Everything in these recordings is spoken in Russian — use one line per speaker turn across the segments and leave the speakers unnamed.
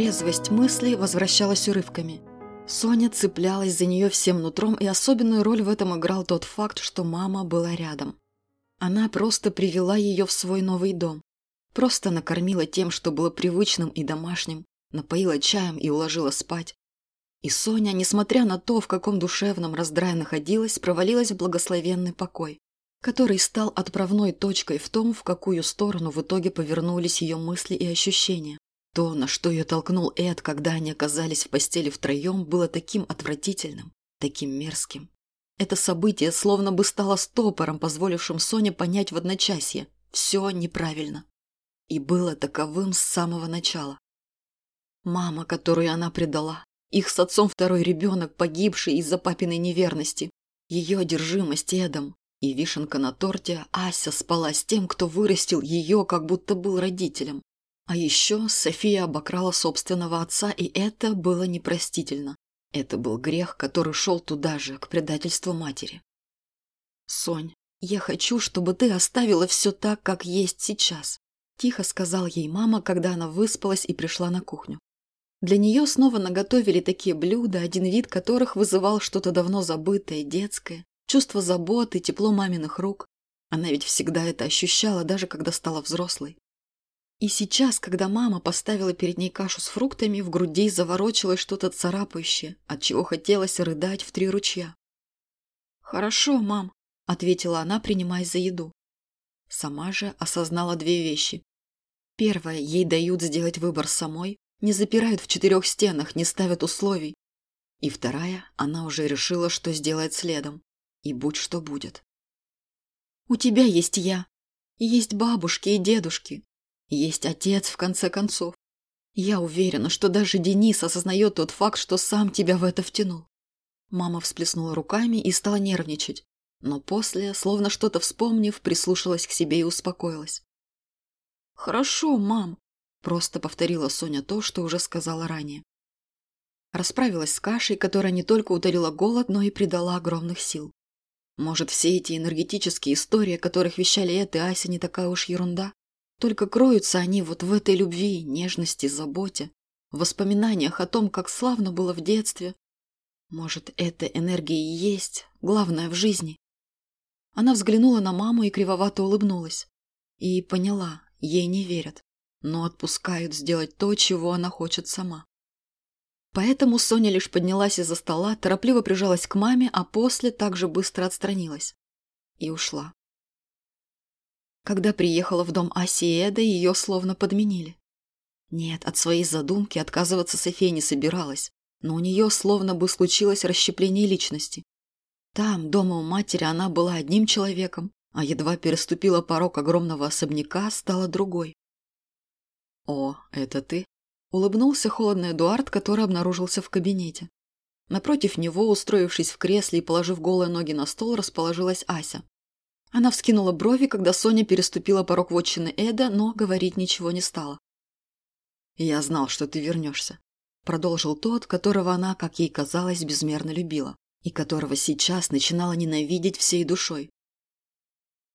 трезвость мысли возвращалась урывками. Соня цеплялась за нее всем нутром, и особенную роль в этом играл тот факт, что мама была рядом. Она просто привела ее в свой новый дом. Просто накормила тем, что было привычным и домашним, напоила чаем и уложила спать. И Соня, несмотря на то, в каком душевном раздрае находилась, провалилась в благословенный покой, который стал отправной точкой в том, в какую сторону в итоге повернулись ее мысли и ощущения. То, на что ее толкнул Эд, когда они оказались в постели втроем, было таким отвратительным, таким мерзким. Это событие словно бы стало стопором, позволившим Соне понять в одночасье. Все неправильно. И было таковым с самого начала. Мама, которую она предала, их с отцом второй ребенок, погибший из-за папиной неверности, ее одержимость Эдом, и вишенка на торте Ася спала с тем, кто вырастил ее, как будто был родителем. А еще София обокрала собственного отца, и это было непростительно. Это был грех, который шел туда же, к предательству матери. «Сонь, я хочу, чтобы ты оставила все так, как есть сейчас», тихо сказал ей мама, когда она выспалась и пришла на кухню. Для нее снова наготовили такие блюда, один вид которых вызывал что-то давно забытое, детское, чувство заботы, тепло маминых рук. Она ведь всегда это ощущала, даже когда стала взрослой. И сейчас, когда мама поставила перед ней кашу с фруктами, в груди заворочилось что-то царапающее, от чего хотелось рыдать в три ручья. «Хорошо, мам», — ответила она, принимаясь за еду. Сама же осознала две вещи. Первое, ей дают сделать выбор самой, не запирают в четырех стенах, не ставят условий. И вторая, она уже решила, что сделает следом. И будь что будет. «У тебя есть я, и есть бабушки и дедушки, есть отец, в конце концов. Я уверена, что даже Денис осознает тот факт, что сам тебя в это втянул. Мама всплеснула руками и стала нервничать, но после, словно что-то вспомнив, прислушалась к себе и успокоилась. «Хорошо, мам», – просто повторила Соня то, что уже сказала ранее. Расправилась с кашей, которая не только утолила голод, но и придала огромных сил. Может, все эти энергетические истории, о которых вещали Эд и Ася, не такая уж ерунда? Только кроются они вот в этой любви, нежности, заботе, в воспоминаниях о том, как славно было в детстве. Может, эта энергия и есть главное в жизни. Она взглянула на маму и кривовато улыбнулась. И поняла, ей не верят, но отпускают сделать то, чего она хочет сама. Поэтому Соня лишь поднялась из-за стола, торопливо прижалась к маме, а после также быстро отстранилась. И ушла. Когда приехала в дом Аси и Эда, ее словно подменили. Нет, от своей задумки отказываться София не собиралась, но у нее словно бы случилось расщепление личности. Там, дома у матери, она была одним человеком, а едва переступила порог огромного особняка, стала другой. «О, это ты?» – улыбнулся холодный Эдуард, который обнаружился в кабинете. Напротив него, устроившись в кресле и положив голые ноги на стол, расположилась Ася. Она вскинула брови, когда Соня переступила порог вотчины Эда, но говорить ничего не стала. «Я знал, что ты вернешься», – продолжил тот, которого она, как ей казалось, безмерно любила, и которого сейчас начинала ненавидеть всей душой.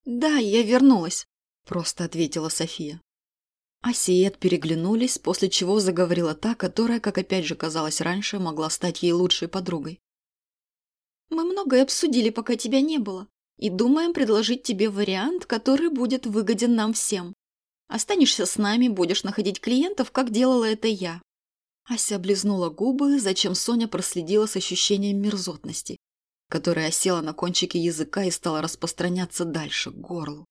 «Да, я вернулась», – просто ответила София. Ася и Эд переглянулись, после чего заговорила та, которая, как опять же казалось раньше, могла стать ей лучшей подругой. «Мы многое обсудили, пока тебя не было и думаем предложить тебе вариант, который будет выгоден нам всем. Останешься с нами, будешь находить клиентов, как делала это я». Ася облизнула губы, зачем Соня проследила с ощущением мерзотности, которая осела на кончике языка и стала распространяться дальше, к горлу.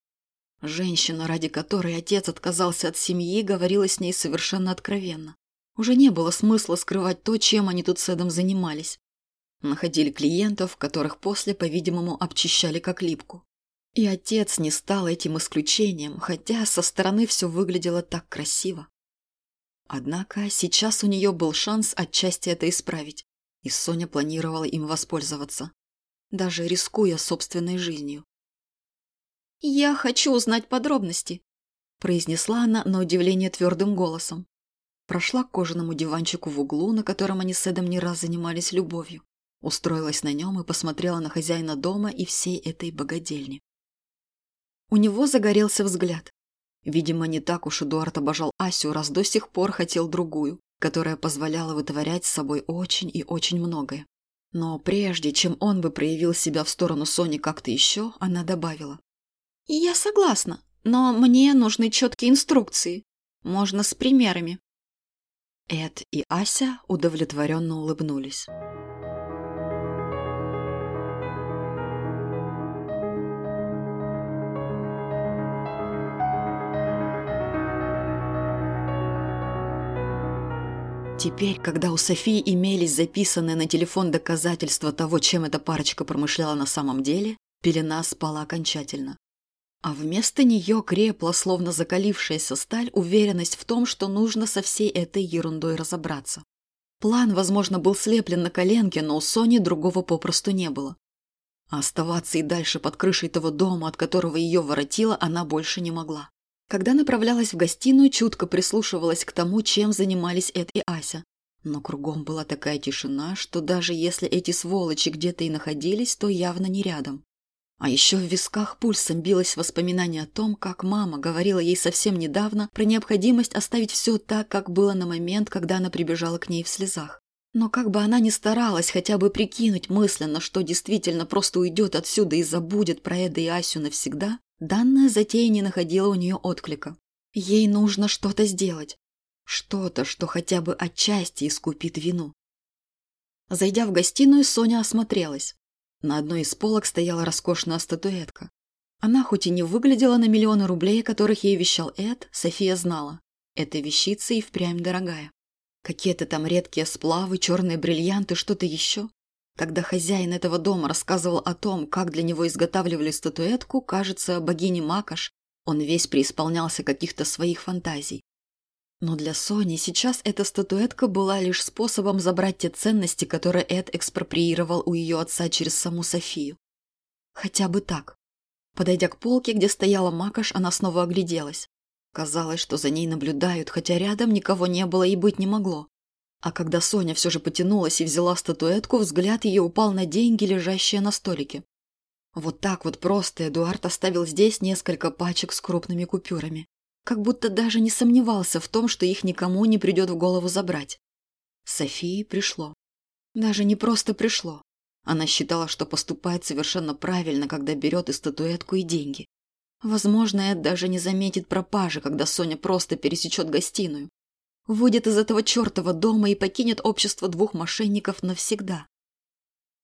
Женщина, ради которой отец отказался от семьи, говорила с ней совершенно откровенно. Уже не было смысла скрывать то, чем они тут с Эдом занимались. Находили клиентов, которых после, по-видимому, обчищали как липку. И отец не стал этим исключением, хотя со стороны все выглядело так красиво. Однако сейчас у нее был шанс отчасти это исправить, и Соня планировала им воспользоваться, даже рискуя собственной жизнью. «Я хочу узнать подробности», – произнесла она на удивление твердым голосом. Прошла к кожаному диванчику в углу, на котором они с Эдом не раз занимались любовью. Устроилась на нем и посмотрела на хозяина дома и всей этой богадельни. У него загорелся взгляд. Видимо, не так уж Эдуард обожал Асю, раз до сих пор хотел другую. которая позволяла вытворять с собой очень и очень многое. Но прежде, чем он бы проявил себя в сторону Сони как-то еще, она добавила. «Я согласна, но мне нужны четкие инструкции. Можно с примерами». Эд и Ася удовлетворенно улыбнулись. Теперь, когда у Софии имелись записанные на телефон доказательства того, чем эта парочка промышляла на самом деле, пелена спала окончательно. А вместо нее крепла, словно закалившаяся сталь, уверенность в том, что нужно со всей этой ерундой разобраться. План, возможно, был слеплен на коленке, но у Сони другого попросту не было. А оставаться и дальше под крышей того дома, от которого ее воротило, она больше не могла. Когда направлялась в гостиную, чутко прислушивалась к тому, чем занимались Эд и Ася. Но кругом была такая тишина, что даже если эти сволочи где-то и находились, то явно не рядом. А еще в висках пульсом билось воспоминание о том, как мама говорила ей совсем недавно про необходимость оставить все так, как было на момент, когда она прибежала к ней в слезах. Но как бы она ни старалась хотя бы прикинуть мысленно, что действительно просто уйдет отсюда и забудет про Эда и Асю навсегда, Данная затея не находила у нее отклика. Ей нужно что-то сделать. Что-то, что хотя бы отчасти искупит вину. Зайдя в гостиную, Соня осмотрелась. На одной из полок стояла роскошная статуэтка. Она хоть и не выглядела на миллионы рублей, которых ей вещал Эд, София знала. Эта вещица и впрямь дорогая. Какие-то там редкие сплавы, черные бриллианты, что-то еще. Когда хозяин этого дома рассказывал о том, как для него изготавливали статуэтку, кажется, богини Макаш, он весь преисполнялся каких-то своих фантазий. Но для Сони сейчас эта статуэтка была лишь способом забрать те ценности, которые Эд экспроприировал у ее отца через саму Софию. Хотя бы так. Подойдя к полке, где стояла Макаш, она снова огляделась. Казалось, что за ней наблюдают, хотя рядом никого не было и быть не могло. А когда Соня все же потянулась и взяла статуэтку, взгляд ее упал на деньги, лежащие на столике. Вот так вот просто Эдуард оставил здесь несколько пачек с крупными купюрами. Как будто даже не сомневался в том, что их никому не придет в голову забрать. Софии пришло. Даже не просто пришло. Она считала, что поступает совершенно правильно, когда берет и статуэтку, и деньги. Возможно, Эд даже не заметит пропажи, когда Соня просто пересечет гостиную выйдет из этого чертова дома и покинет общество двух мошенников навсегда.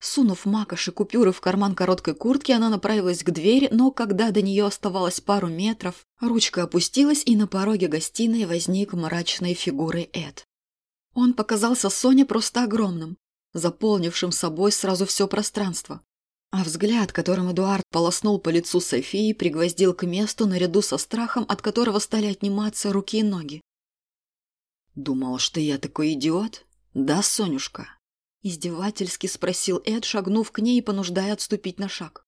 Сунув макаш и купюры в карман короткой куртки, она направилась к двери, но когда до нее оставалось пару метров, ручка опустилась, и на пороге гостиной возник мрачной фигурой Эд. Он показался Соне просто огромным, заполнившим собой сразу все пространство. А взгляд, которым Эдуард полоснул по лицу Софии, пригвоздил к месту наряду со страхом, от которого стали отниматься руки и ноги. «Думал, что я такой идиот? Да, Сонюшка?» Издевательски спросил Эд, шагнув к ней и понуждая отступить на шаг.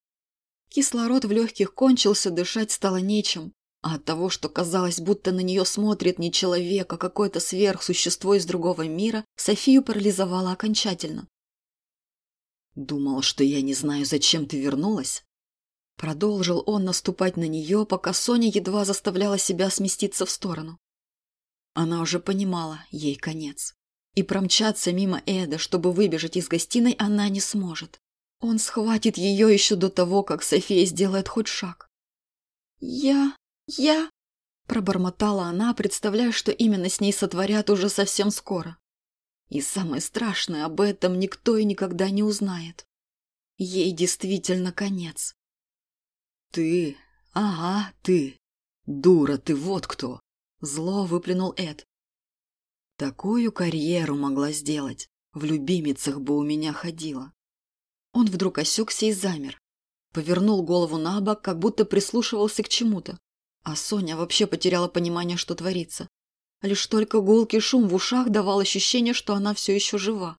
Кислород в легких кончился, дышать стало нечем, а от того, что казалось, будто на нее смотрит не человек, а какое-то сверхсущество из другого мира, Софию парализовало окончательно. «Думал, что я не знаю, зачем ты вернулась?» Продолжил он наступать на нее, пока Соня едва заставляла себя сместиться в сторону. Она уже понимала, ей конец. И промчаться мимо Эда, чтобы выбежать из гостиной, она не сможет. Он схватит ее еще до того, как София сделает хоть шаг. «Я... я...» Пробормотала она, представляя, что именно с ней сотворят уже совсем скоро. И самое страшное, об этом никто и никогда не узнает. Ей действительно конец. «Ты... ага, ты. Дура ты, вот кто!» Зло выплюнул Эд. Такую карьеру могла сделать. В любимицах бы у меня ходила. Он вдруг осекся и замер. Повернул голову на бок, как будто прислушивался к чему-то. А Соня вообще потеряла понимание, что творится. Лишь только гулкий шум в ушах давал ощущение, что она все еще жива.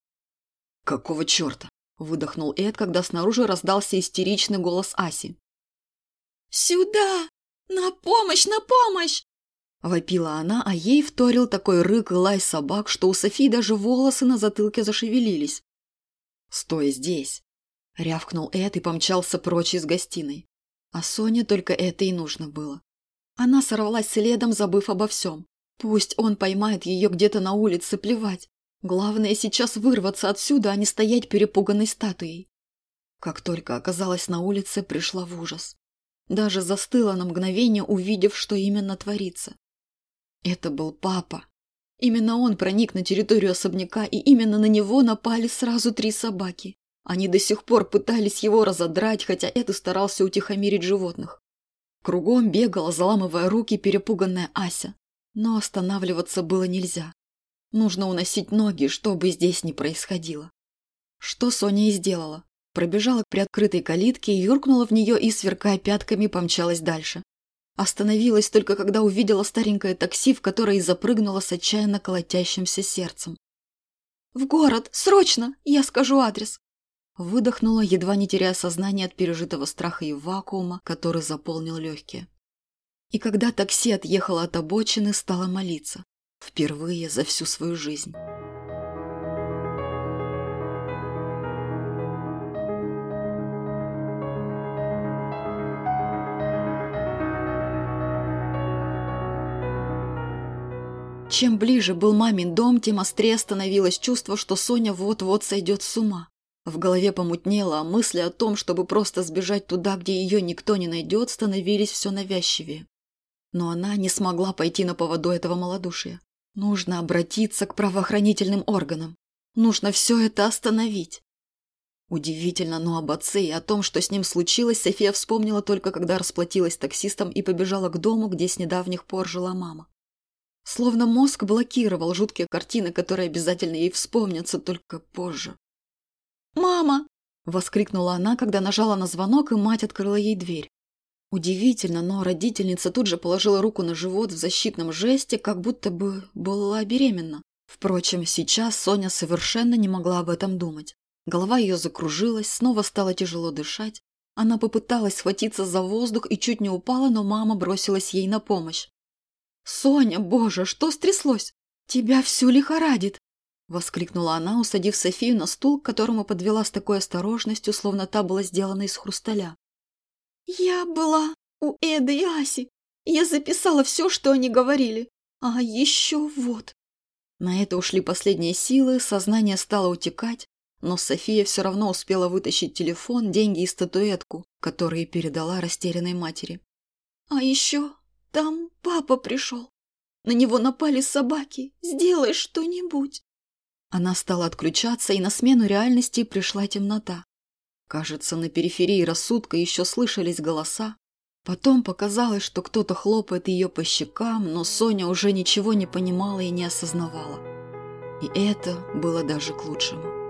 «Какого черта?» – выдохнул Эд, когда снаружи раздался истеричный голос Аси.
«Сюда! На помощь, на помощь!»
Вопила она, а ей вторил такой рык и лай собак, что у Софии даже волосы на затылке зашевелились. «Стой здесь!» — рявкнул Эд и помчался прочь из гостиной. А Соне только это и нужно было. Она сорвалась следом, забыв обо всем. Пусть он поймает ее где-то на улице, плевать. Главное сейчас вырваться отсюда, а не стоять перепуганной статуей. Как только оказалась на улице, пришла в ужас. Даже застыла на мгновение, увидев, что именно творится. Это был папа. Именно он проник на территорию особняка, и именно на него напали сразу три собаки. Они до сих пор пытались его разодрать, хотя это старался утихомирить животных. Кругом бегала, заламывая руки, перепуганная Ася. Но останавливаться было нельзя. Нужно уносить ноги, что бы здесь ни происходило. Что Соня и сделала. Пробежала к приоткрытой калитке, юркнула в нее и, сверкая пятками, помчалась дальше. Остановилась только когда увидела старенькое такси, в которое и запрыгнула с отчаянно колотящимся сердцем. «В город! Срочно! Я скажу адрес!» Выдохнула, едва не теряя сознание от пережитого страха и вакуума, который заполнил легкие. И когда такси отъехало от обочины, стала молиться. Впервые за всю свою жизнь. Чем ближе был мамин дом, тем острее становилось чувство, что Соня вот-вот сойдет с ума. В голове помутнело, а мысли о том, чтобы просто сбежать туда, где ее никто не найдет, становились все навязчивее. Но она не смогла пойти на поводу этого малодушия. Нужно обратиться к правоохранительным органам. Нужно все это остановить. Удивительно, но об отце и о том, что с ним случилось, София вспомнила только, когда расплатилась таксистом и побежала к дому, где с недавних пор жила мама. Словно мозг блокировал жуткие картины, которые обязательно ей вспомнятся только позже.
«Мама!»
– воскликнула она, когда нажала на звонок, и мать открыла ей дверь. Удивительно, но родительница тут же положила руку на живот в защитном жесте, как будто бы была беременна. Впрочем, сейчас Соня совершенно не могла об этом думать. Голова ее закружилась, снова стало тяжело дышать. Она попыталась схватиться за воздух и чуть не упала, но мама бросилась ей на помощь. «Соня, боже, что стряслось? Тебя всю лихорадит!» – воскликнула она, усадив Софию на стул, которому подвела с такой осторожностью, словно та была сделана из хрусталя.
«Я была у Эды и Аси. Я записала все, что они говорили. А еще вот...»
На это ушли последние силы, сознание стало утекать, но София все равно успела вытащить телефон, деньги и статуэтку, которые передала растерянной матери.
«А еще там папа пришел. На него напали собаки. Сделай что-нибудь!»
Она стала отключаться, и на смену реальности пришла темнота. Кажется, на периферии рассудка еще слышались голоса. Потом показалось, что кто-то хлопает ее по щекам, но Соня уже ничего не понимала и не осознавала. И это было даже к лучшему.